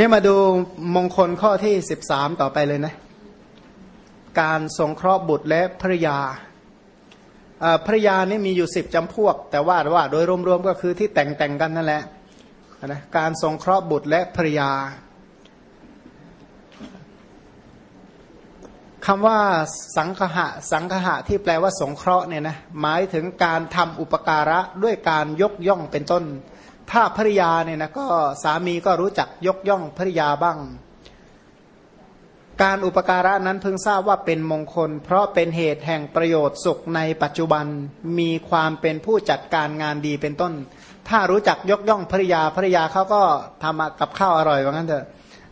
นี่มาดูมงคลข้อที่สิบสามต่อไปเลยนะ การสงเคราะห์บุตรและภรยาภรยานี่มีอยู่สิบจำพวก แต่ว่าว่าโดยรวมๆก็คือที่แต่งแต่งกันนั่นแหละนะการสงเคราะห์บุตรและภรยาคำว่าสังคหะสังคหะที่แปลว่าสงเคราะห์เนี่ยนะหมายถึงการทำอุปการะด้วยการยกย่องเป็นต้น ถ้าภริยาเนี่ยนะก็สามีก็รู้จักยกย่องภริยาบ้าง การอุปการะนั้นเพิ่งทราบว่าเป็นมงคล เพราะเป็นเหตุแห่งประโยชน์สุขในปัจจุบันมีความเป็นผู้จัดการงานดีเป็นต้น ถ้ารู้จักยกย่องภริยาภริยาเขาก็ทำกับข้าวอร่อยว่างั้นเถอะ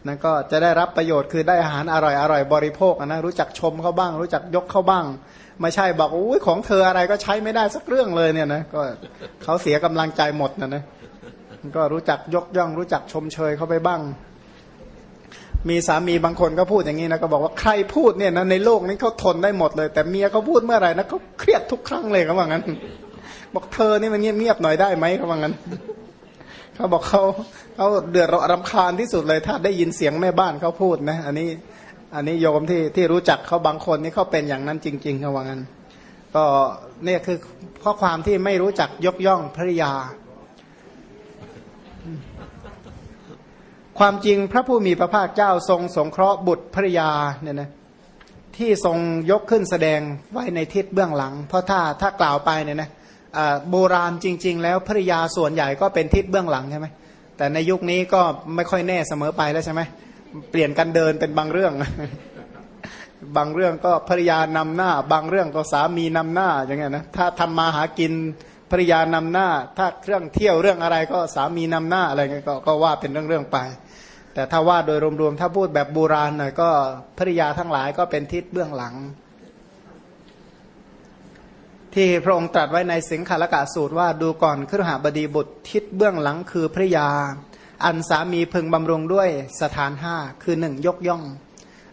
นั่นก็จะได้รับประโยชน์คือได้อาหารอร่อยอร่อยบริโภคนะรู้จักชมเขาบ้าง รู้จักยกเขาบ้าง ไม่ใช่บอกอุ้ยของเธออะไรก็ใช้ไม่ได้สักเรื่องเลยเนี่ยนะก็เขาเสียกำลังใจหมดนะนะก็รู้จักยกย่องรู้จักชมเชยเขาไปบ้าง มีสามีบางคนก็พูดอย่างนี้นะก็บอกว่าใครพูดเนี่ยนะในโลกนี้เขาทนได้หมดเลย แต่เมียเขาพูดเมื่อไหร่นะเขาเครียดทุกครั้งเลยเขาว่างั้น บอกเธอนี่มันเงียบๆหน่อยได้ไหมเขาว่างั้นเขาบอกเขาเขาเดือดร้อนรำคาญที่สุดเลย ถ้าได้ยินเสียงแม่บ้านเขาพูดนะ อันนี้ อันนี้โยมที่ที่รู้จักเขาบางคนนี่เขาเป็นอย่างนั้นจริงๆเขาว่างั้น ก็เนี่ยคือข้อความที่ไม่รู้จักยกย่องภริยา ความจริงพระผู้มีพระภาคเจ้าทรงสงเคราะห์บุตรภริยาเนี่ยนะที่ทรงยกขึ้นแสดงไว้ในทิศเบื้องหลัง เพราะถ้าถ้ากล่าวไปเนี่ยนะโบราณจริง ๆ แล้วภริยาส่วนใหญ่ก็เป็นทิศเบื้องหลังใช่ไหมแต่ในยุคนี้ก็ไม่ค่อยแน่เสมอไปแล้วใช่ไหม เปลี่ยนกันเดินเป็นบางเรื่อง บางเรื่องก็ภริยานำหน้า บางเรื่องก็สามีนำหน้าอย่างเงี้ยนะถ้าทำมาหากินภริยานำหน้า ถ้าเครื่องเที่ยวเรื่องอะไรก็สามีนำหน้าอะไรเงี้ยกก็ว่าเป็นเรื่องๆไป แต่ถ้าว่าโดยรวมๆถ้าพูดแบบโบราณหน่อยก็ภริยาทั้งหลายก็เป็นทิศเบื้องหลัง ที่พระองค์ตรัสไว้ในสิงคาลกะสูตรว่าดูก่อนครหบดีบุตรทิศเบื้องหลังคือพระยา อันสามีพึงบำรุงด้วยสถานห้าคือหนึ่งยกย่อง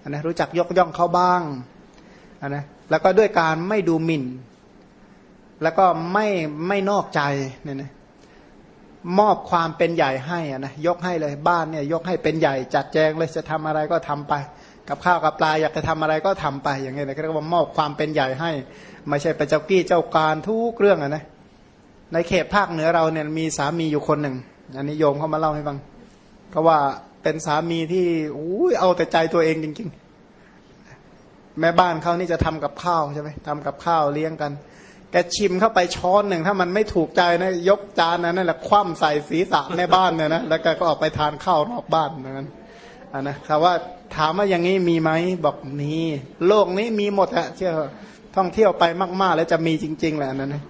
อนนะรู้จักยกย่องเขาบ้างอนนะแล้วก็ด้วยการไม่ดูหมิ่น แล้วก็ไม่ไม่นอกใจเนี่ยนะมอบความเป็นใหญ่ให้อะนะยกให้เลยบ้านเนี่ยยกให้เป็นใหญ่จัดแจงเลยจะทำอะไรก็ทำไป กับข้าวกับปลาอยากจะทำอะไรก็ทำไปอย่างเงี้ยนะเรียกว่ามอบความเป็นใหญ่ให้ ไม่ใช่ไปเจ้ากี้เจ้าการทุกเรื่องอะนะในเขตภาคเหนือเราเนี่ยมีสามีอยู่คนหนึ่ง อันนี้โยมเขามาเล่าให้ฟังเพราะว่าเป็นสามีที่อ้เอาแต่ใจตัวเองจริง ๆ แม่บ้านเขานี่จะทำกับข้าวใช่ไหมทำกับข้าวเลี้ยงกัน แกชิมเข้าไปช้อนหนึ่งถ้ามันไม่ถูกใจนะยกจานนั้นนั่นแหละคว่ำใส่ศีรษะแม่บ้านเนี่ยนะแล้วแกก็ออกไปทานข้าวนอกบ้านนั้นอันนะคำว่าถามว่าอย่างนี้มีไหมบอกมีโลกนี้มีหมดอะเชื่อท่องเที่ยวไปมาก ๆ แล้วจะมีจริง ๆ แหละนั่นนะ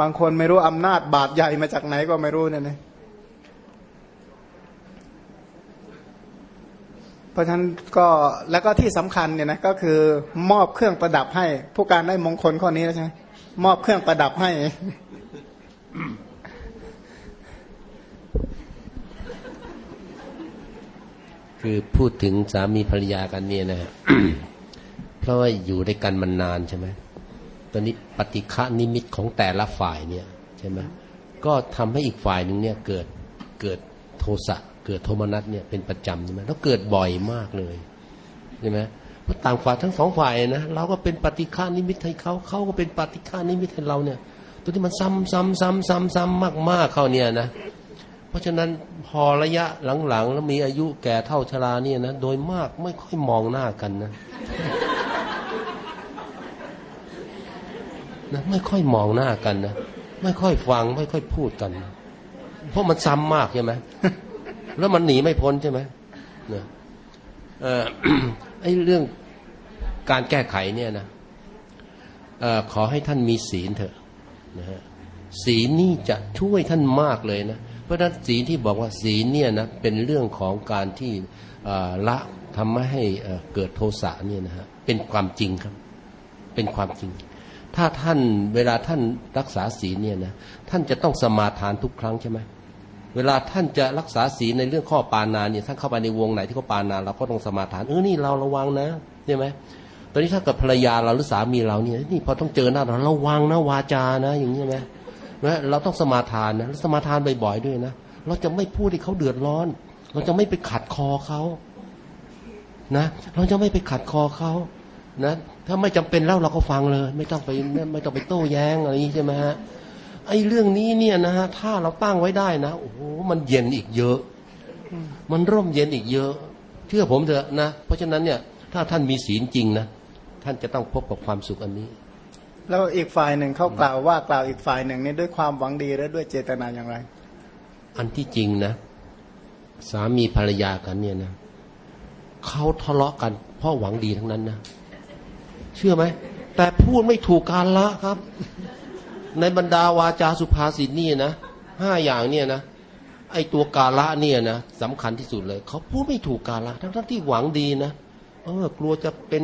บางคนไม่รู้อำนาจบาดใหญ่มาจากไหนก็ไม่รู้เนี่ยนะเพ ราะฉะนั้นก็แล้วก็ที่สำคัญเนี่ยนะก็คือมอบเครื่องประดับให้ ผู้การได้มงคลข้อนี้แล้วใช่ไหมมอบเครื่องประดับให้คือพูดถึงสามีภรรยากันเนี่ยนะเพราะว่าอยู่ด้วยกันมันนานใช่ไหมตอนนี้ปฏิฆะนิมิตของแต่ละฝ่ายเนี่ยใช่ไหมก็ทำให้อีกฝ่ายหนึ่งเนี่ยเกิดเกิดโทสะ เกิดโทมนัสเนี่ยเป็นประจำใช่ไหมแล้วเกิดบ่อยมากเลยใช่ไหมเพราต่างฝ่ายทั้งสองฝ่ายนะเราก็เป็นปฏิฆานิมิตให้เขาเขาก็เป็นปฏิฆานิมิตให้เราเนี่ย ตัวที่มันซ้ำซ้ำซ้ำซ้ำซ้ำมากมากเขาเนี่ยนะ เพราะฉะนั้นพอระยะหลังๆแล้วมีอายุแก่เท่าชราเนี่ยนะโดยมากไม่ค่อยมองหน้ากันนะนะไม่ค่อยมองหน้ากันนะไม่ค่อยฟังไม่ค่อยพูดกัน เพราะมันซ้ำมากใช่ไหม แล้วมันหนีไม่พ้นใช่ไหมเนี่ยเออไอ้เรื่องการแก้ไขเนี่ยนะอขอให้ท่านมีศีลเถอะนะฮะศีลนี่จะช่วยท่านมากเลยนะ เพราะนั้นศีลที่บอกว่าศีลเนี่ยนะเป็นเรื่องของการที่ละทำให้เกิดโทสะเนี่ยนะฮะเป็นความจริงครับ เป็นความจริง ถ้าท่านเวลาท่านรักษาศีลเนี่ยนะท่านจะต้องสมาทานทุกครั้งใช่ไหม เวลาท่านจะรักษาศีลในเรื่องข้อปานาเนี่ยท่านเข้าไปในวงไหนที่เขาปานาเราก็ต้องสมาทานเออนี่เราระวังนะใช่ไหมตอนนี้ถ้ากับภรรยาเราหรือสามีเราเนี่ยนี่พอต้องเจอหน้าเราระวังนะวาจานะ อย่างนี้ไหมนะเราต้องสมาทานนะสมาทานบ่อยๆด้วยนะเราจะไม่พูดให้เขาเดือดร้อน เราจะไม่ไปขัดคอเขานะเราจะไม่ไปขัดคอเขานะถ้าไม่จำเป็นแล้วเราก็ฟังเลย ไม่ต้องไปไม่ต้องไปโต้แย้งอะไรนี้ใช่ไหมฮะ ไอ้เรื่องนี้เนี่ยนะฮะถ้าเราตั้งไว้ได้นะโอ้โหมันเย็นอีกเยอะ มันร่มเย็นอีกเยอะ เชื่อผมเถอะนะ เพราะฉะนั้นเนี่ยถ้าท่านมีศีลจริงนะท่านจะต้องพบกับความสุขอันนี้ แล้วอีกฝ่ายหนึ่งเขากล่าวว่ากล่าวอีกฝ่ายหนึ่งนี่ด้วยความหวังดีและด้วยเจตนาอย่างไร อันที่จริงนะ สามีภรรยากันเนี่ยนะเขาทะเลาะกันเพราะหวังดีทั้งนั้นนะเชื่อไหมแต่พูดไม่ถูกการละครับ ในบรรดาวาจาสุภาษิตนี่นะห้าอย่างเนี่ยนะไอตัวกาละเนี่ยนะสำคัญที่สุดเลย เขาพูดไม่ถูกกาละทั้งทั้งที่หวังดีนะเออกลัวจะเป็น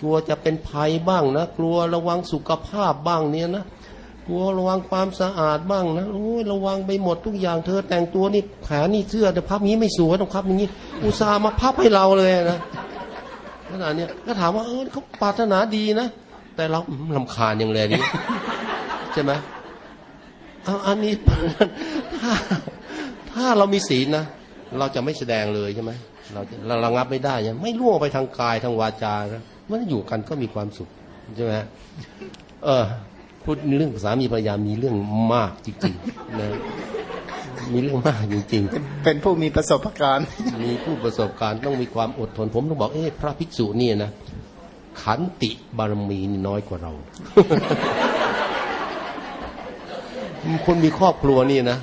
กลัวจะเป็นภัยบ้างนะกลัวระวังสุขภาพบ้างเนี่ยนะกลัวระวังความสะอาดบ้างนะโอ้ยระวังไปหมดทุกอย่างเธอแต่งตัวนี่แผลนี่เสื้อแต่พับนี้ไม่สวยต้องพับอย่างนี้ อุตส่าห์มาพับให้เราเลยนะขนาดเนี้ยก็ถามว่าเออเขาปรารถนาดีนะแต่เราลำคาญอย่างเลยนี้ ใช่ไหมเอาอันนี้ถ้าถ้าเรามีศีลนะเราจะไม่แสดงเลยใช่ไหมเราเราระงับไม่ได้ยังไม่ล่วงไปทางกายทางวาจานะมันอยู่กันก็มีความสุขใช่ไหมเออพูดเรื่องสามีภรรยามีเรื่องมากจริงๆนะมีเรื่องมากจริงๆ เป็นผู้มีประสบการณ์ มีผู้ประสบการณ์ต้องมีความอดทน ผมต้องบอกเอ๊ะพระภิกษุนี่นะขันติบารมีน้อยกว่าเรา คนมีครอบครัวนี่นะ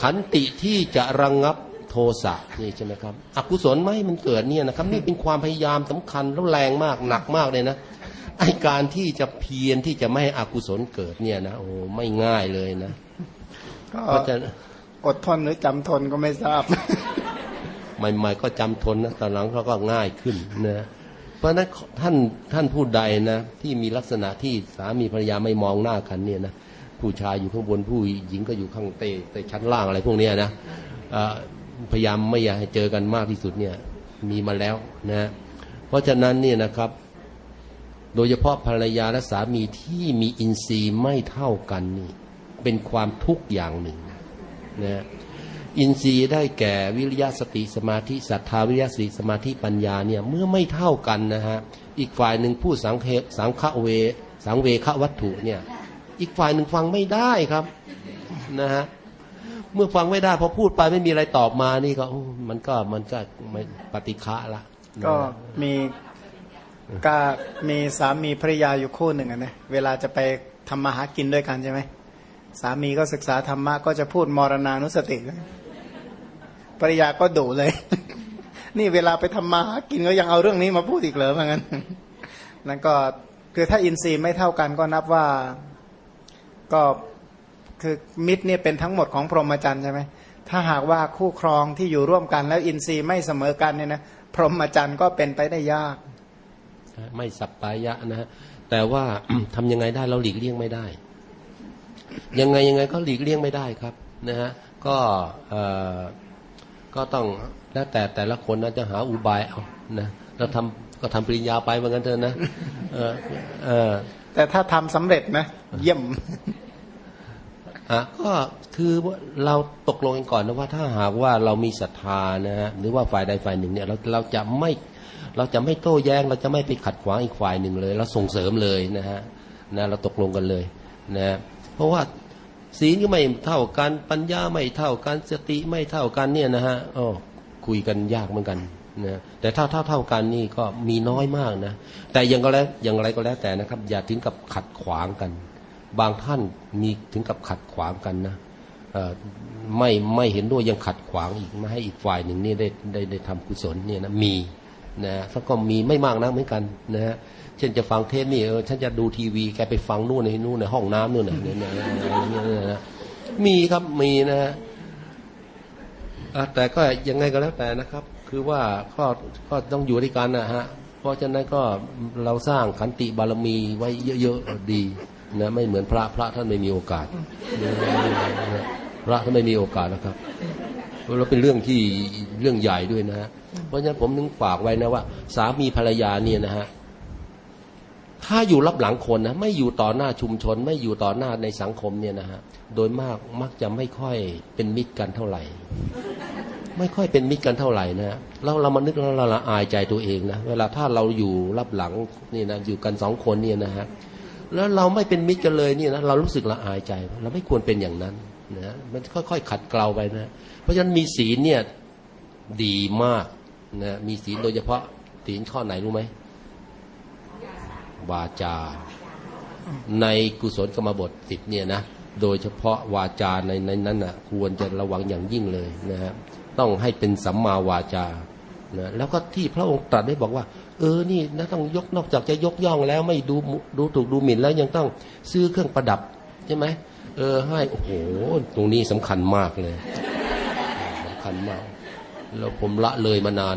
ขันติที่จะระงงับโทสะนี่ใช่ไหมครับอกุศลไม่มันเกิดเนี่ยนะครับ นี่เป็นความพยายามสำคัญแล้วแรงมากหนักมากเลยนะไอการที่จะเพียรที่จะไม่ให้อกุศลเกิดเนี่ยนะโอ้ไม่ง่ายเลยนะก็จะอดทนหรือจำทนก็ไม่ทราบใหม่ๆก็จำทนนะตอนหลังเขาก็ง่ายขึ้นนะเพราะนั้นท่านท่านผู้ใดนะ ที่มีลักษณะที่สามีภรรยาไม่มองหน้ากันเนี่ยนะ ผู้ชายอยู่ข้างบนผู้หญิงก็อยู่ข้างเตแต่ชั้นล่างอะไรพวกนี้นะพยายามไม่อยากให้เจอกันมากที่สุดเนี่ยมีมาแล้วนะเพราะฉะนั้นเนี่ยนะครับ โดยเฉพาะภรรยาและสามีที่มีอินทรีย์ไม่เท่ากันนี่เป็นความทุกข์อย่างหนึ่งนะอินทรีย์ได้แก่วิริยะสติสมาธิศรัทธาวิริยะสติสมาธิปัญญาเนี่ยเมื่อไม่เท่ากันนะฮะอีกฝ่ายหนึ่งผู้สังเคสังฆเวสังเวควัตถุเนี่ย อีกฝ่ายหนึ่งฟังไม่ได้ครับนะฮะเมื่อฟังไม่ได้พอพูดไปไม่มีอะไรตอบมานี่ก็มันก็มันก็ไม่ปฏิฆะละก็มีก็มีสามีภรรยาอยู่คู่หนึ่งนะเวลาจะไปทำมาหากินด้วยกันใช่ไหมสามีก็ศึกษาธรรมะก็จะพูดมรณานุสติภรรยาก็ดุเลย นี่เวลาไปทำมาหากินก็ยังเอาเรื่องนี้มาพูดอีกเหรอเหมือนกันนั่นก็คือถ้าอินทรีย์ไม่เท่ากันก็นับว่า ก็คือมิตรเนี่ยเป็นทั้งหมดของพรหมจรรย์ใช่ไหมถ้าหากว่าคู่ครองที่อยู่ร่วมกันแล้วอินทรีย์ไม่เสมอกันเนี่ยนะพรหมจรรย์ก็เป็นไปได้ยาก ไม่สัปปายะนะแต่ว่าทำยังไงได้เราหลีกเลี่ยงไม่ได้ ยังไงยังไงก็หลีกเลี่ยงไม่ได้ครับนะฮะก็เอ่อก็ต้องแล้วแต่แต่ละคนนะจะหาอุบายเอานะเราทำก็ทำปริญญาไปเหมือนกันเถอะนะเออเออ แต่ถ้าทำสำเร็จนะ เยี่ยมอะก็คือเราตกลงกันก่อนนะว่าถ้าหากว่าเรามีศรัทธานะฮะหรือว่าฝ่ายใดฝ่ายหนึ่งเนี่ยเราเราจะไม่เราจะไม่โต้แย้ง เราจะไม่ไปขัดขวางอีกฝ่ายหนึ่งเลย เราส่งเสริมเลยนะฮะนะเราตกลงกันเลยนะเพราะว่าศีลก็ไม่เท่ากันปัญญาไม่เท่ากันสติไม่เท่ากันเนี่ยนะฮะอ๋อคุยกันยากเหมือนกัน นะแต่ถ้าเท่าเท่ากันนี่ก็มีน้อยมากนะ แต่ยังก็แล้วอย่างไรก็แล้วแต่นะครับ อย่าถึงกับขัดขวางกัน บางท่านมีถึงกับขัดขวางกันนะไม่ไม่เห็นด้วยยังขัดขวางอีกไม่ให้อีกฝ่ายหนึ่งนี่ได้ได้ได้ทำกุศลเนี่ยนะมีนะถ้าก็มีไม่มากนะเหมือนกันนะฮะเช่นจะฟังเทศนี่เออฉันจะดูทีวีแกไปฟังนู่นในนู่นในห้องน้ำนู่นเนี่ยเนี่ยมีครับมีนะฮะแต่ก็ยังไงก็แล้วแต่นะครับ คือว่าก็ก็ต้องอยู่ด้วยกันนะฮะ เพราะฉะนั้นก็เราสร้างขันติบารมีไว้เยอะๆดีนะไม่เหมือนพระพระท่านไม่มีโอกาส พระท่านไม่มีโอกาสนะครับเราเป็นเรื่องที่เรื่องใหญ่ด้วยนะฮะเพราะฉะนั้นผมนึงฝากไว้นะว่า สามีภรรยาเนี่ยนะฮะถ้าอยู่รับหลังคนนะไม่อยู่ต่อหน้าชุมชน ไม่อยู่ต่อหน้าในสังคมเนี่ยนะฮะโดยมากมักจะไม่ค่อยเป็นมิตรกันเท่าไหร่ ไม่ค่อยเป็นมิตรกันเท่าไหร่นะเราเรามานึกแล้วเราละอายใจตัวเองนะเวลาถ้าเราอยู่รับหลังนี่นะอยู่กันสองคนเนี่ยนะฮะแล้วเราไม่เป็นมิตรกันเลยเนี่ยนะเรารู้สึกละอายใจ เราไม่ควรเป็นอย่างนั้นนะมันค่อยๆขัดเกลาไปนะเพราะฉะนั้นมีศีลเนี่ยดีมากนะมีศีลโดยเฉพาะศีลข้อไหนรู้ไหมวาจา ในกุศลกรรมบทสิบเนี่ยนะโดยเฉพาะวาจาในในนั้นนะควรจะระวังอย่างยิ่งเลยนะฮะ ต้องให้เป็นสัมมาวาจานะแล้วก็ที่พระองค์ตรัสได้บอกว่า เออนี่นะต้องยกนอกจากจะยกย่องแล้วไม่ดูดูถูกดูหมิ่นแล้วยังต้องซื้อเครื่องประดับใช่ไหมเออให้โอ้โหตรงนี้สำคัญมากเลยสำคัญมาก แล้วผมละเลยมานาน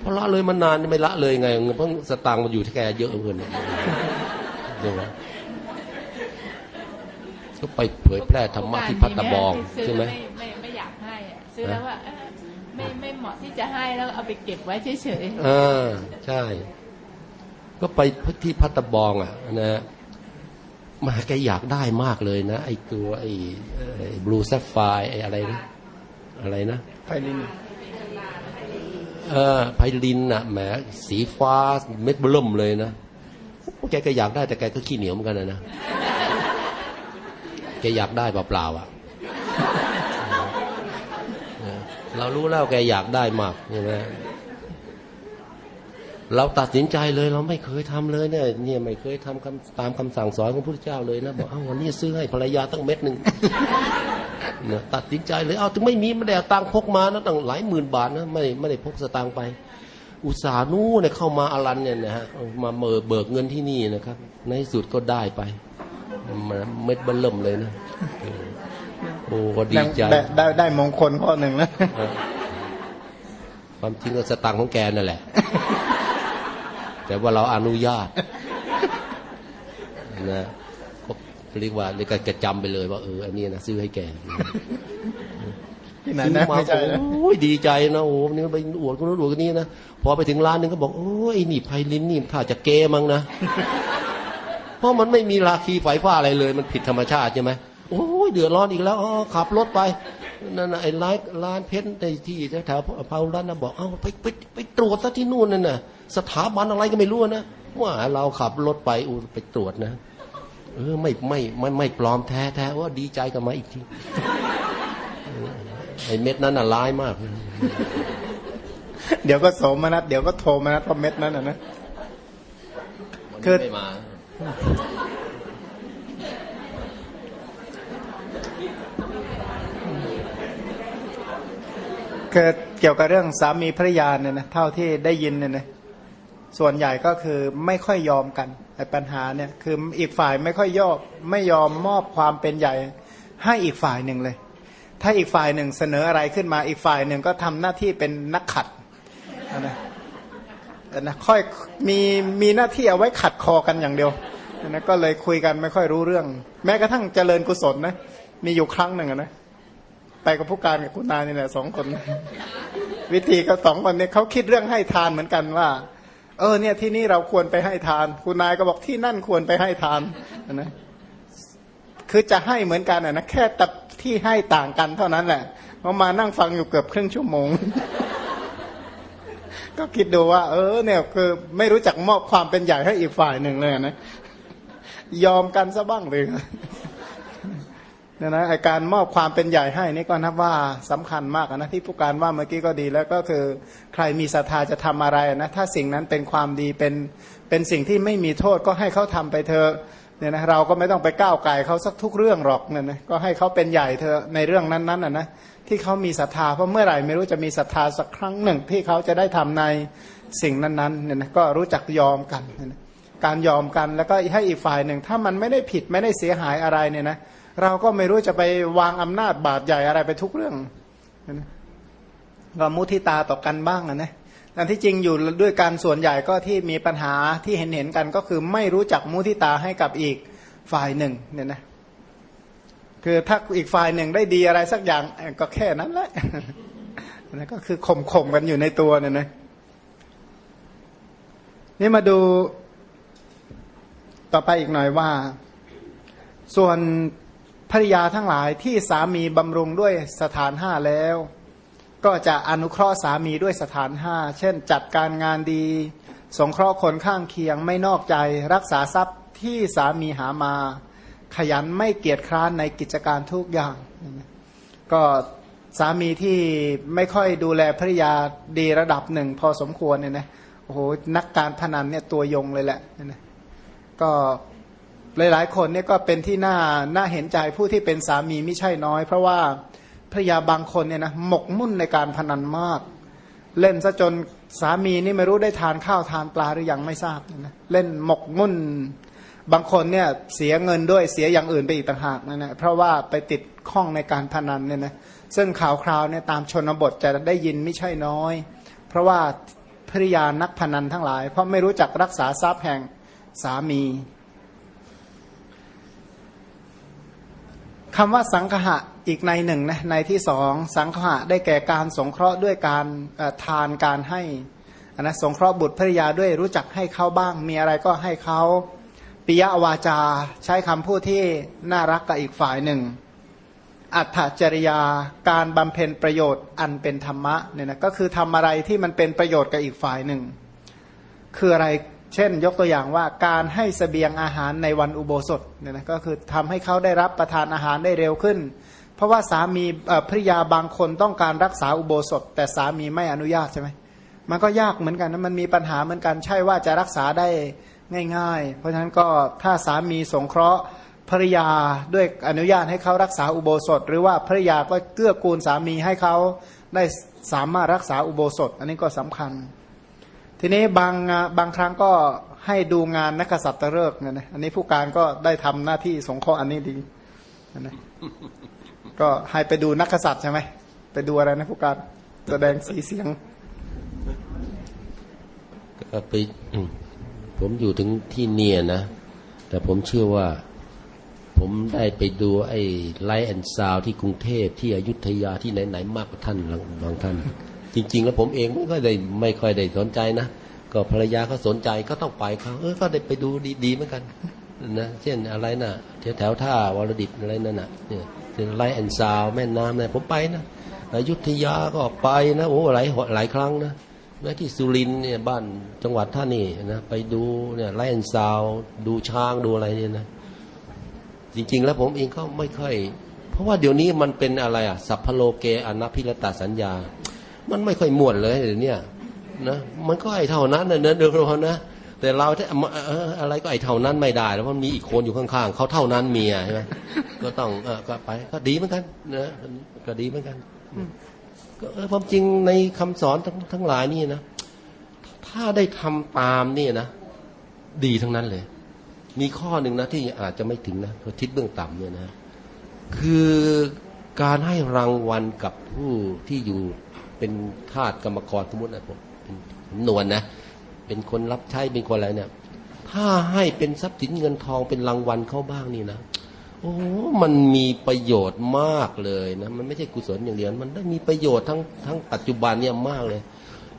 เพราะละเลยมานานไม่ละเลยไงเพราะสตางค์มันอยู่ที่แกเยอะเกินใช่ไหมก็ไปเผยแพร่ธรรมะที่พัตตบองใช่ไหม ซื้อแล้วว่าเออไม่ไม่เหมาะที่จะให้แล้วเอาไปเก็บไว้เฉยเออ ใช่ ก็ไปที่พัตตบองอะ นะมาแกอยากได้มากเลยนะ ไอ้ตัวไอ้บลูแซฟไฟไอ้อะไรนะอะไรนะไพลินเออไพลินน่ะแหมสีฟ้าเม็ดเบิ่มเลยนะแกก็อยากได้แต่แกก็ขี้เหนียวเหมือนกันนะนะแกอยากได้เปล่าๆอะเออ เรารู้แล้วแกอยากได้มากใช่ไหมเราตัดสินใจเลยเราไม่เคยทำเลยเนี่ยเนี่ยไม่เคยทำคำตามคำสั่งสอนของพระเจ้าเลยนะบอกเอ้าวันนี้ซื้อให้ภรรยาตั้งเม็ดหนึ่งเนี่ยตัดสินใจเลยเอาถึงไม่มีไม่ได้ตังพกมานะตั้งหลายหมื่นบาทนะไม่ไม่ได้พกสตางค์ไป อุตสาห์นู้นเนี่ยเข้ามาอลันเนี่ยนะฮะมาเบิกเบิกเงินที่นี่นะครับ ในสุดก็ได้ไปมาเม็ดเบิ่มเลยนะ โอ้ก็ดีใจได้ได้ได้มงคลข้อหนึ่งแล้วเออความจริงก็สตางค์ของแกนั่นแหละ แต่ว่าเราอนุญาตนะก็เรียกว่าเรียกกระจำไปเลยว่าเอออันนี้นะซื้อให้แกที่ไหนซื้อนะมาไม่ใช่นะโอ้ยดีใจนะโอ้โหนี่ไปอวดคนนู้นอวดคนนี้นะพอไปถึงร้านหนึงก็บอกโอ้ยนี่ไพลินนี่ถ้าจะเกมั้งนะเพราะมันไม่มีราคีไฟฟ้าอะไรเลย มันผิดธรรมชาติใช่ไหม โอ้ยเดือดร้อนอีกแล้วอ๋อขับรถไปนั่นน่ะไอ้ร้านร้านเพชรในที่แถวๆพาวรัตน์นะบอกเอ้าไปไปไปตรวจซะที่นู่นนั่นน่ะ สถาบันอะไรก็ไม่รู้นะว่าเราขับรถไปอูไปตรวจนะ เออไม่ไม่ไม่ไม่ปลอมแท้แท้ว่าดีใจกันมาอีกทีเออไอ้เม็ดนั้นน่ะร้ายมาก เดี๋ยวก็โสมนัสเดี๋ยวก็โทมนัสเพราะเม็ดนั้นนะนะคือ ไม่มา คือเกี่ยวกับเรื่องสามีภรรยาเนี่ยนะเท่าที่ได้ยินเนี่ยนะส่วนใหญ่ก็คือไม่ค่อยยอมกันไอ้ปัญหาเนี่ยคืออีกฝ่ายไม่ค่อยยอมไม่ยอมมอบความเป็นใหญ่ให้อีกฝ่ายหนึ่งเลย ถ้าอีกฝ่ายหนึ่งเสนออะไรขึ้นมาอีกฝ่ายหนึ่งก็ทำหน้าที่เป็นนักขัดนะนะค่อยมีมีหน้าที่เอาไว้ขัดคอกันอย่างเดียวนะก็เลยคุยกันไม่ค่อยรู้เรื่อง แม้กระทั่งเจริญกุศลนะมีอยู่ครั้งหนึ่งอะนะ ไปกับผู้การกับคุณนายนี่แหละสองคน วิธีเขาสองคนเนี่ยเขาคิดเรื่องให้ทานเหมือนกันว่า เออเนี่ยที่นี่เราควรไปให้ทาน คุณนายก็บอกที่นั่นควรไปให้ทานนะคือจะให้เหมือนกันนะนะแค่แต่ที่ให้ต่างกันเท่านั้นแหละพอมานั่งฟังอยู่เกือบครึ่งชั่วโมง ก็คิดดูว่า เออ เนี่ยคือไม่รู้จักมอบความเป็นใหญ่ให้อีกฝ่ายหนึ่งเลยนะยอมกันซะบ้างเลย เนี่ยนะไอการมอบความเป็นใหญ่ให้นี่ก็นับว่าสำคัญมากนะที่ผู้การว่าเมื่อกี้ก็ดีแล้วก็คือใครมีศรัทธาจะทำอะไรนะถ้าสิ่งนั้นเป็นความดีเป็นเป็นสิ่งที่ไม่มีโทษก็ให้เขาทำไปเถอะเนี่ยนะเราก็ไม่ต้องไปก้าวไก่เขาสักทุกเรื่องหรอกเนี่ยนะก็ให้เขาเป็นใหญ่เถอะในเรื่องนั้นๆนะนะที่เขามีศรัทธาเพราะเมื่อไหร่ไม่รู้จะมีศรัทธาสักครั้งหนึ่ง ที่เขาจะได้ทำในสิ่งนั้นๆเนี่ยนะก็รู้จักยอมกัน การยอมกันแล้วก็ให้อีกฝ่ายหนึ่ง ถ้ามันไม่ได้ผิดไม่ได้เสียหายอะไรเนี่ยนะ เราก็ไม่รู้จะไปวางอำนาจบาดใหญ่อะไรไปทุกเรื่องนะก็มุทิตาต่อกันบ้างนะอันที่จริงอยู่ด้วยการส่วนใหญ่ก็ที่มีปัญหาที่เห็นเห็นกันก็คือไม่รู้จักมุทิตาให้กับอีกฝ่ายหนึ่งเนี่ยนะคือถ้าอีกฝ่ายหนึ่งได้ดีอะไรสักอย่างก็แค่นั้นแหละนะก็คือข่มข่มกันอยู่ในตัวเนี่ยนะนี่มาดูต่อไปอีกหน่อยว่า ส่วน ภริยาทั้งหลายที่สามีบำรุงด้วยสถานห้าแล้ว ก็จะอนุเคราะห์สามีด้วยสถานห้าเช่น จัดการงานดี สงเคราะห์คนข้างเคียงไม่นอกใจ รักษาทรัพย์ที่สามีหามา ขยันไม่เกียจคร้านในกิจการทุกอย่าง ก็สามีที่ไม่ค่อยดูแลภรรยาดีระดับหนึ่ง พอสมควรเนี่ยนะโอ้โหนักการพนันเนี่ยตัวยงเลยแหละนะก็ หลายๆ คนเนี่ยก็เป็นที่น่าน่าเห็นใจผู้ที่เป็นสามีไม่ใช่น้อย เพราะว่าภรยาบางคนเนี่ยนะหมกมุ่นในการพนันมาก เล่นซะจนสามีนี่ไม่รู้ได้ทานข้าวทานปลาหรือยังไม่ทราบนะเล่นหมกมุ่น บางคนเนี่ยเสียเงินด้วยเสียอย่างอื่นไปอีกต่างหากนะนะเพราะว่าไปติดข้องในการพนันเนี่ยนะซึ่งข่าวคราวเนี่ยตามชนบทจะได้ยินไม่ใช่น้อย เพราะว่าภริยานักพนันทั้งหลาย เพราะไม่รู้จักรักษาทรัพย์แห่งสามี คำว่าสังคหะอีกในหนึ่งนะในที่สองสังคหะได้แก่การสงเคราะห์ด้วยการทานการให้นะสงเคราะห์บุตรภริยาด้วยรู้จักให้เขาบ้าง มีอะไรก็ให้เขาปิยวาจา ใช้คำพูดที่น่ารักกับอีกฝ่ายหนึ่ง อัตจริยาการบำเพ็ญประโยชน์อันเป็นธรรมะเนี่ยนะก็คือทำอะไรที่มันเป็นประโยชน์กับอีกฝ่ายหนึ่ง คืออะไร เช่น ยกตัวอย่างว่าการให้สเสบียงอาหารในวันอุโบสถเนี่ยนะก็คือทำให้เขาได้รับประทานอาหารได้เร็วขึ้น เพราะว่าสามีภริยาบางคนต้องการรักษาอุโบสถ แต่สามีไม่อนุญาตใช่ไหมมันก็ยากเหมือนกันนะมันมีปัญหาเหมือนกันใช่ว่าจะรักษาได้ง่าย ๆ เพราะฉะนั้นก็ถ้าสามีสงเคราะห์ภริยาด้วยอนุญาตให้เขารักษาอุโบสถ หรือว่าภริยาก็เกื้อกูลสามีให้เขาได้สามารถรักษาอุโบสถ อันนี้ก็สำคัญ ทีนี้บางบางครั้งก็ให้ดูงานนักษัตริย์เลิกเนี่ยนะอันนี้ผู้การก็ได้ทำหน้าที่สงเคราะห์อันนี้ดีนะก็ให้ไปดูนักษัตริย์ใช่ไหมไปดูอะไรนะดูการแสดงสีเสียงก็ไปผมอยู่ถึงที่เนี่ยนะ แต่ผมเชื่อว่า ผมได้ไปดูไอ้ light and sound ที่กรุงเทพที่อยุธยาที่ไหน ๆ มากกว่าท่านบางท่าน จริง ๆ แล้วผมเองไม่ค่อยได้ไม่ค่อยได้สนใจนะก็ภรรยาเขาสนใจก็ต้องไปเขาเออก็ได้ไปดูดีๆเหมือนกันนะเช่นอะไรนะ่ะแถวแถวท่าวรดิฐอะไรนั่นน่ะเนี่ย light and sound แม่น้ำเนี่ยผมไปนะอยุธยาก็ไปนะโอ้หลายหลายครั้งนะแม้ที่สุรินทร์เนี่ยบ้านจังหวัดท่านี่นะไปดูเนี่ย light and sound ดูช้างดูอะไรเนี่ยนะ จริง ๆ แล้วผมเองก็ไม่ค่อย เพราะว่าเดี๋ยวนี้มันเป็นอะไรอะสัพพโลเกอนัพิรตาสัญญา มันไม่ค่อยม่วนเลยเดี๋ยวนี้นะมันก็ไอเท่านั้นเนอะเดี๋ยวนะแต่เราอะไรก็ไอเท่านั้นไม่ได้ แล้วมันมีอีกคนอยู่ข้างๆเขาเท่านั้นเมียใช่ไหมก็ต้องเออก็ไปก็ดีเหมือนกันนะก็ดีเหมือนกันก็ความจริงในคำสอนทั้งทั้งหลายนี่นะถ้าได้ทำตามนี่นะดีทั้งนั้นเลย มีข้อหนึ่งนะที่อาจจะไม่ถึงนะทิศเบื้องต่ำเนี่ยนะคือการให้รางวัลกับผู้ที่อยู่ เป็นทาสกรรมกรสมมตินะผมเป็นนวลนะ เป็นคนรับใช้เป็นคนอะไรเนี่ย ถ้าให้เป็นทรัพย์สินเงินทองเป็นรางวัลเข้าบ้างนี่นะโอ้มันมีประโยชน์มากเลยนะ มันไม่ใช่กุศลอย่างเดียว มันได้มีประโยชน์ทั้งทั้งปัจจุบันเนี่ยมากเลย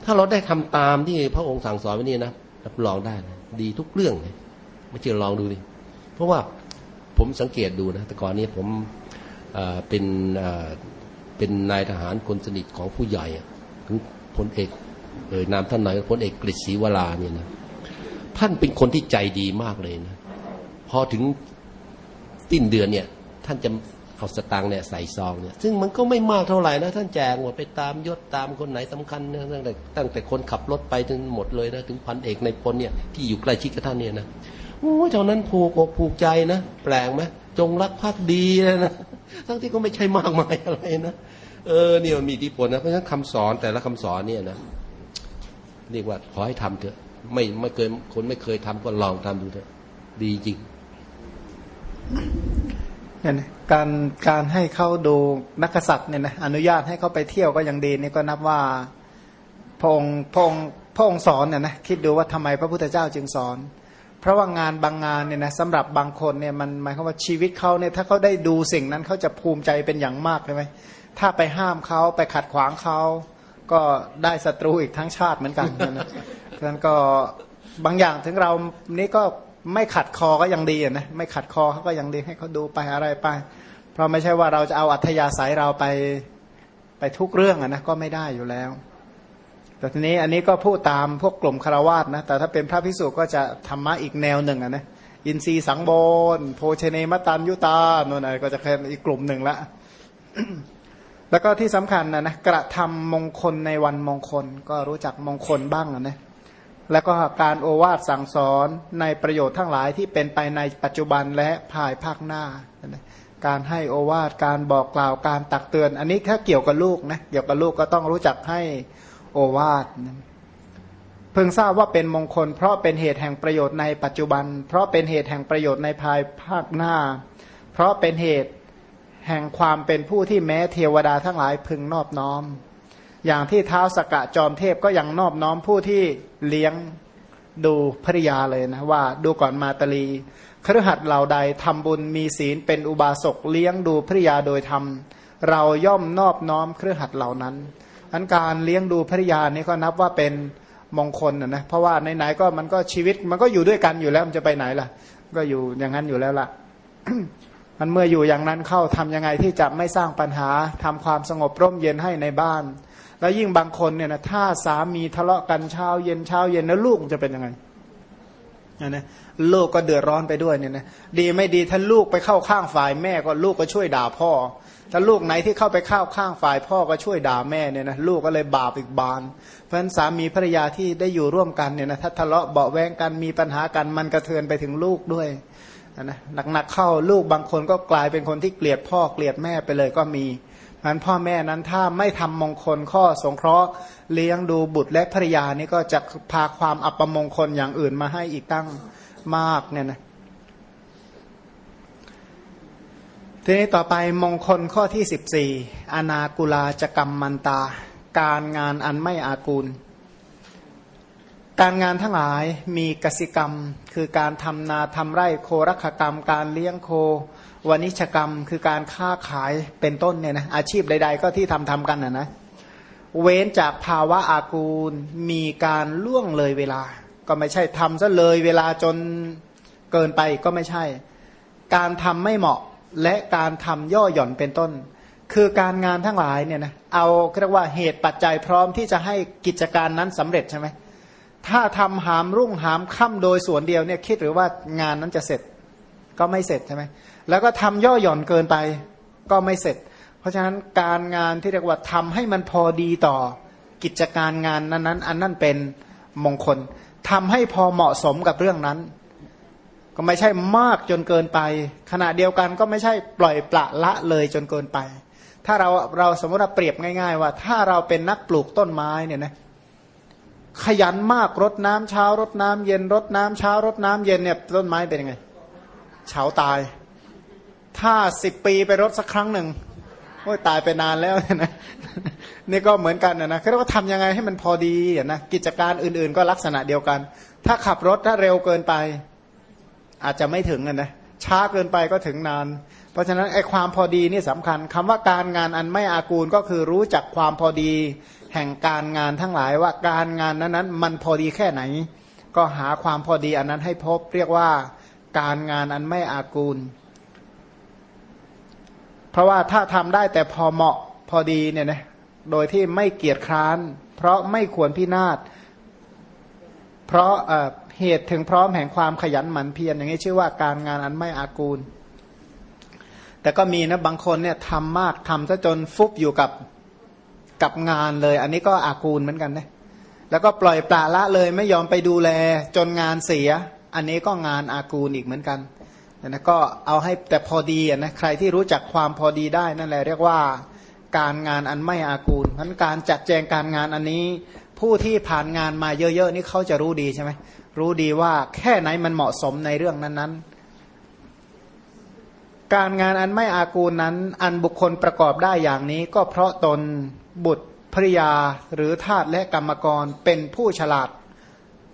ถ้าเราได้ทำตามที่พระองค์สั่งสอนไว้นี่นะรับรองได้นะดีทุกเรื่องเลยไม่เชื่อลองดูดิเพราะว่าผมสังเกตดูนะแต่ก่อนนี้ผมเป็น เป็นนายทหารคนสนิทของผู้ใหญ่ถึงพลเอกเอ่ยนามท่านนายพลเอกกฤษศรีวราเนี่ยนะท่านเป็นคนที่ใจดีมากเลยนะพอถึงสิ้นเดือนเนี่ย ท่านจะเอาสตางค์เนี่ยใส่ซองเนี่ย ซึ่งมันก็ไม่มากเท่าไหร่นะท่านแจกหมดไปตามยศตามคนไหนสำคัญนะตั้งแต่ตั้งแต่คนขับรถไปจนหมดเลยนะถึงพันเอกในพลเนี่ยที่อยู่ใกล้ชิดกับท่านเนี่ยนะโอ้เจ้านั้นผูกอกผูกใจนะแปลงไหมจงรักภักดีนะ ทั้งที่ก็ไม่ใช่มากมายอะไรนะเออเนี่ยมีอิทธิพลนะเพราะฉะนั้นคำสอนแต่ละคำสอนเนี่ยนะเรียกว่าขอให้ทำเถอะ ไม่ไม่เคยคนไม่เคยทำก็ลองทำดูเถอะดีจริงเนี่ยการการให้เขาดูนักษัตริย์เนี่ยนะอนุญาตให้เขาไปเที่ยวก็ยังดีนี่ก็นับว่าพงพงพงสอนเนี่ยนะคิดดูว่าทำไมพระพุทธเจ้าจึงสอน เพราะว่างานบางงานเนี่ยนะสำหรับบางคนเนี่ยมันหมายความว่าชีวิตเขาเนี่ยถ้าเขาได้ดูสิ่งนั้นเขาจะภูมิใจเป็นอย่างมากเลยไหมถ้าไปห้ามเขาไปขัดขวางเขาก็ได้ศัตรูอีกทั้งชาติเหมือนกันนะเพราะฉะนั้นก็บางอย่างถึงเรานี่ก็ไม่ขัดคอก็ยังดีนะไม่ขัดคอเขาก็ยังดีให้เขาดูไปอะไรไป เพราะไม่ใช่ว่าเราจะเอาอัธยาศัยเราไปไปทุกเรื่องอะนะก็ไม่ได้อยู่แล้ว แต่ทีนี้อันนี้ก็พูดตามพวกกลุ่มคารวาสนะ แต่ถ้าเป็นพระพิสุก็จะธรรมะอีกแนวหนึ่งอะนะ อินทรีสังโบนโพเชเนมตันยุตาโน่นอะไรก็จะเป็นอีกกลุ่มหนึ่งละ แล้วก็ที่สำคัญนะนะกระทำมงคลในวันมงคล ก็รู้จักมงคลบ้างนะ แล้วก็การโอวาทสั่งสอนในประโยชน์ทั้งหลายที่เป็นไปในปัจจุบันและภายภาคหน้านะการให้โอวาทการบอกกล่าวการตักเตือน อันนี้ถ้าเกี่ยวกับลูกนะเกี่ยวกับลูกก็ต้องรู้จักให้ โอวาทเพิ่งทราบว่าเป็นมงคล เพราะเป็นเหตุแห่งประโยชน์ในปัจจุบัน เพราะเป็นเหตุแห่งประโยชน์ในภายภาคหน้า เพราะเป็นเหตุแห่งความเป็นผู้ที่แม้เทวดาทั้งหลายพึงนอบน้อม อย่างที่เท้าสกะจอมเทพก็ยังนอบน้อมผู้ที่เลี้ยงดูภริยาเลยนะว่าดูก่อนมาตลีครหัดเหล่าใดทำบุญมีศีลเป็นอุบาสกเลี้ยงดูภริยาโดยธรรม เราย่อมนอบน้อมเครือหัดเหล่านั้น อันการเลี้ยงดูภริยานี่ก็นับว่าเป็นมงคลนะนะเพราะว่าไหนๆก็มันก็ชีวิตมันก็อยู่ด้วยกันอยู่แล้วมันจะไปไหนล่ะ ก็อยู่อย่างนั้นอยู่แล้วล่ะมันเมื่ออยู่อย่างนั้นเข้าทํำยังไงที่จะไม่สร้างปัญหาทำความสงบร่มเย็นให้ในบ้าน แล้วยิ่งบางคนเนี่ยนะถ้าสามีทะเลาะกันเช้าเย็นเช้าเย็นแล้วลูกจะเป็นยังไง นะลูกก็เดือดร้อนไปด้วยเนี่ยนะดีไม่ดีถ้าลูกไปเข้าข้างฝ่ายแม่ก็ลูกก็ช่วยด่าพ่อ ถ้าลูกไหนที่เข้าไปเข้าข้างฝ่ายพ่อก็ช่วยด่าแม่เนี่ยนะลูกก็เลยบาปอีกบาน เพราะฉะนั้นสามีภรรยาที่ได้อยู่ร่วมกันเนี่ยนะถ้าทะเลาะเบาแวงกันมีปัญหากันมันกระเทือนไปถึงลูกด้วยนะหนักๆเข้าลูกบางคนก็กลายเป็นคนที่เกลียดพ่อเกลียดแม่ไปเลยก็มี นั้นพ่อแม่นั้นถ้าไม่ทำมงคลข้อสงเคราะห์เลี้ยงดูบุตรและภรรยานี่ก็จะพาความอัปมงคลอย่างอื่นมาให้อีกตั้งมากเนี่ยนะทีนี้ต่อไปมงคลข้อที่สิบสี่อนากุลาจกรรมมันตา การงานอันไม่อากูล การงานทั้งหลายมีกสิกรรม คือการทำนาทำไร่โครักกรรม การเลี้ยงโควานิชกรรม คือการค้าขายเป็นต้นเนี่ยนะอาชีพใด ๆ ก็ที่ทำทำกันนะนะเว้นจากภาวะอากูลมีการล่วงเลยเวลา ก็ไม่ใช่ทำซะเลยเวลาจนเกินไปก็ไม่ใช่ การทำไม่เหมาะและการทำย่อหย่อนเป็นต้น คือการงานทั้งหลายเนี่ยนะเอาเรียกว่าเหตุปัจจัยพร้อมที่จะให้กิจการนั้นสำเร็จใช่ไหม ถ้าทำหามรุ่งหามค่ำโดยส่วนเดียวเนี่ยคิดหรือว่างานนั้นจะเสร็จก็ไม่เสร็จใช่ไหมแล้วก็ทำย่อหย่อนเกินไปก็ไม่เสร็จ เพราะฉะนั้นการงานที่เรียกว่าทำให้มันพอดีต่อกิจการงานนั้นๆ อันนั้นเป็นมงคลทำให้พอเหมาะสมกับเรื่องนั้น ก็ไม่ใช่มากจนเกินไป ขณะเดียวกันก็ไม่ใช่ปล่อยปละละเลยจนเกินไป ถ้าเราเราสมมติเราเปรียบง่าย ๆ ว่า ถ้าเราเป็นนักปลูกต้นไม้เนี่ยนะ ขยันมากรดน้ำเช้ารดน้ำเย็นรดน้ำเช้ารดน้ำเย็นเนี่ยต้นไม้เป็นยังไงเฉาตาย ถ้าสิบปีไปรดสักครั้งหนึ่งโอ้ยตายไปนานแล้วนะนี่ก็เหมือนกันนะนะเขาเรียกว่าทำยังไงให้มันพอดีนะกิจการอื่นๆ ก็ลักษณะเดียวกัน ถ้าขับรถถ้าเร็วเกินไป อาจจะไม่ถึงนะช้าเกินไปก็ถึงนาน เพราะฉะนั้นไอ้ความพอดีนี่สำคัญคำว่าการงานอันไม่อากูลก็คือรู้จักความพอดี แห่งการงานทั้งหลายว่าการงานนั้นๆมันพอดีแค่ไหน ก็หาความพอดีอันนั้นให้พบเรียกว่าการงานอันไม่อากูล เพราะว่าถ้าทำได้แต่พอเหมาะพอดีเนี่ยนะโดยที่ไม่เกียจคร้าน เพราะไม่ควรพินาศเพราะเหตุถึงพร้อมแห่งความขยันหมั่นเพียรอย่างนี้ชื่อว่าการงานอันไม่อากูล แต่ก็มีนะบางคนเนี่ยทำมากทำซะจนฟุบอยู่กับ กับงานเลย อันนี้ก็อากูลเหมือนกันนะแล้วก็ปล่อยปละละเลยไม่ยอมไปดูแลจนงานเสีย อันนี้ก็งานอากูลอีกเหมือนกันนะก็เอาให้แต่พอดีนะใครที่รู้จักความพอดีได้นั่นแหละเรียกว่าการงานอันไม่อากูลเพราะการจัดแจงการงานอันนี้ ผู้ที่ผ่านงานมาเยอะๆนี่เขาจะรู้ดีใช่ไหมรู้ดีว่าแค่ไหนมันเหมาะสมในเรื่องนั้นๆ การงานอันไม่อากูลนั้น อันบุคคลประกอบได้อย่างนี้ ก็เพราะตน บุตรภริยาหรือทาสและกรรมกรเป็นผู้ฉลาด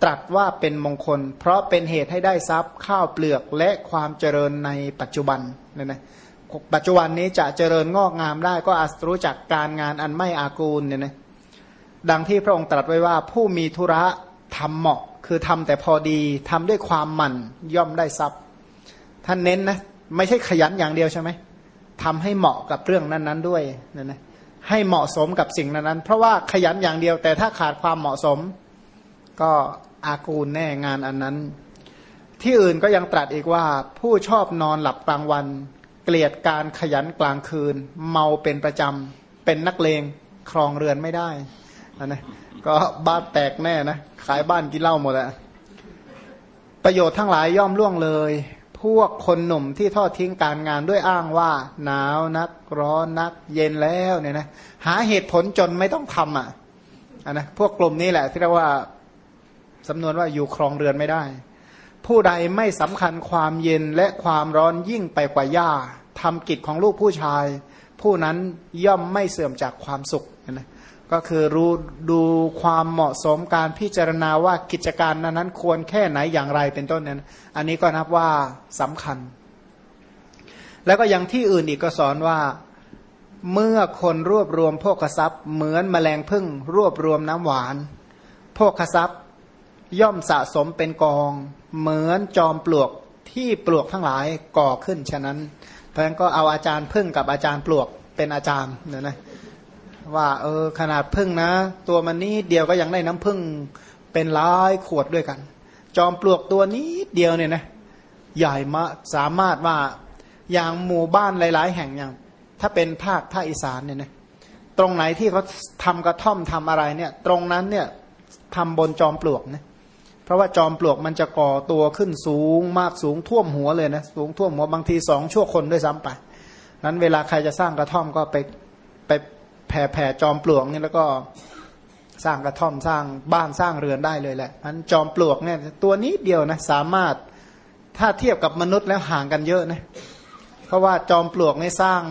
ตรัสว่าเป็นมงคล เพราะเป็นเหตุให้ได้ทรัพย์ข้าวเปลือกและความเจริญในปัจจุบันเนี่ยนะปัจจุบันนี้จะเจริญงอกงามได้ก็อาจรู้จักการงานอันไม่อากูลเนี่ยนะดังที่พระองค์ตรัสไว้ว่าผู้มีธุระทำเหมาะ คือทำแต่พอดีทำด้วยความหมั่นย่อมได้ทรัพย์ ท่านเน้นนะไม่ใช่ขยันอย่างเดียวใช่ไหมทำให้เหมาะกับเรื่องนั้น ๆ ด้วยเนี่ยนะ ให้เหมาะสมกับสิ่งนั้นๆ เพราะว่าขยันอย่างเดียว แต่ถ้าขาดความเหมาะสม ก็อากูลแน่งานอันนั้น ที่อื่นก็ยังตรัสอีกว่า ผู้ชอบนอนหลับกลางวัน เกลียดการขยันกลางคืน เมาเป็นประจำเป็นนักเลงครองเรือนไม่ได้นะนะก็บ้านแตกแน่นะขายบ้านกินเหล้าหมดอะประโยชน์ทั้งหลายย่อมล่วงเลย พวกคนหนุ่มที่ทอดทิ้งการงานด้วยอ้างว่า หนาวนักร้อนนัก เย็นแล้วเนี่ยนะหาเหตุผลจนไม่ต้องทำอะอะนะพวกกลุ่มนี้แหละที่เรียกว่าสำนวนว่าอยู่ครองเรือนไม่ได้ ผู้ใดไม่สำคัญความเย็นและความร้อนยิ่งไปกว่าหญ้าทำกิจของลูกผู้ชาย ผู้นั้นย่อมไม่เสื่อมจากความสุขนะ ก็คือรู้ดูความเหมาะสมการพิจารณาว่ากิจการนั้นนควรแค่ไหนอย่างไรเป็นต้นนั้นอันนี้ก็นับว่าสำคัญ แล้วก็ยังที่อื่นอีกก็สอนว่าเมื่อคนรวบรวมโภคทรัพย์เหมือนแมลงพึ่งรวบรวมน้ำหวานโภคทรัพย์ย่อมสะสมเป็นกอง เหมือนจอมปลวกที่ปลวกทั้งหลายก่อขึ้นฉะนั้นเพราะฉะนั้นก็เอาอาจารย์พึ่งกับอาจารย์ปลวกเป็นอาจารย์เนี่ยนะ ว่า เออ ขนาดพึ่งนะ ตัวมันนี้เดียวก็ยังได้น้ำพึ่งเป็นร้ายขวดด้วยกัน จอมปลวกตัวนี้เดียวเนี่ยนะใหญ่มาสามารถว่าอย่างหมู่บ้านหลาย ๆ แห่งอย่าง ถ้าเป็นภาคภาคอีสานเนี่ยนะตรงไหนที่เขาทำกระท่อมทำอะไรเนี่ย ตรงนั้นเนี่ยทำบนจอมปลวกนะเพราะว่าจอมปลวกมันจะก่อตัวขึ้นสูงมากสูงท่วมหัวเลยนะสูงท่วมหัวบางทีสองชั่วคนด้วยซ้ำไปนั้นเวลาใครจะสร้างกระท่อมก็ไปไป แผ่แผ่จอมปลวกนี่แล้วก็สร้างกระท่อมสร้างบ้านสร้างเรือนได้เลยแหละนั้นจอมปลวกเนี่ยตัวนี้เดียวนะสามารถถ้าเทียบกับมนุษย์แล้วห่างกันเยอะนะเพราะว่าจอมปลวกนี่สร้าง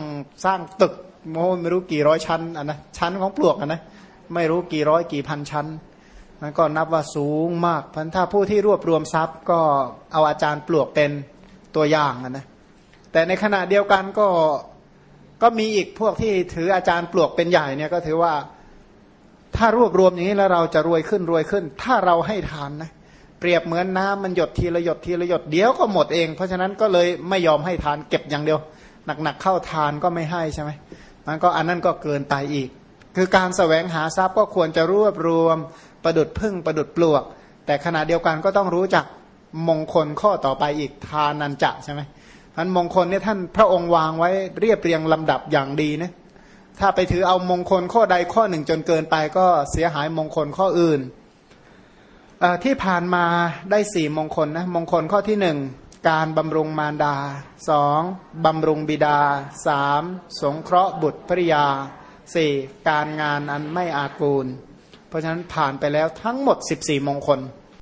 สร้างตึกโมไม่รู้กี่ร้อยชั้นอะนะชั้นของปลวกอะนะไม่รู้กี่ร้อยกี่พันชั้นมันก็นับว่าสูงมากพันถ้าผู้ที่รวบรวมทรัพย์ ก็เอาอาจารย์ปลวกเป็นตัวอย่างนะแต่ในขณะเดียวกันก็ ก็มีอีกพวกที่ถืออาจารย์ปลวกเป็นใหญ่เนี่ยก็ถือว่า ถ้ารวบรวมอย่างนี้แล้วเราจะรวยขึ้นรวยขึ้น ถ้าเราให้ทานนะเปรียบเหมือนน้ำมันหยดทีละหยดทีละหยดเดี๋ยวก็หมดเอง เพราะฉะนั้นก็เลยไม่ยอมให้ทานเก็บอย่างเดียว หนักๆเข้าทานก็ไม่ให้ใช่ไหมมันก็อันนั้นก็เกินไปอีก คือการแสวงหาทรัพย์ก็ควรจะรวบรวม ประดุดพึ่งประดุดปลวก แต่ขณะเดียวกันก็ต้องรู้จักมงคลข้อต่อไปอีกทานันจะใช่ไหม อันมงคลเนี่ยท่านพระองค์วางไว้เรียบเรียงลำดับอย่างดีนะถ้าไปถือเอามงคลข้อใดข้อหนึ่งจนเกินไปก็เสียหายมงคลข้ออื่นที่ผ่านมาได้สี่มงคลนะมงคลข้อที่หนึ่งการบำรุงมารดาสองบำรุงบิดาสามสงเคราะห์บุตรภริยาสี่การงานอันไม่อากูล เพราะฉะนั้นผ่านไปแล้วทั้งหมด 14 มงคล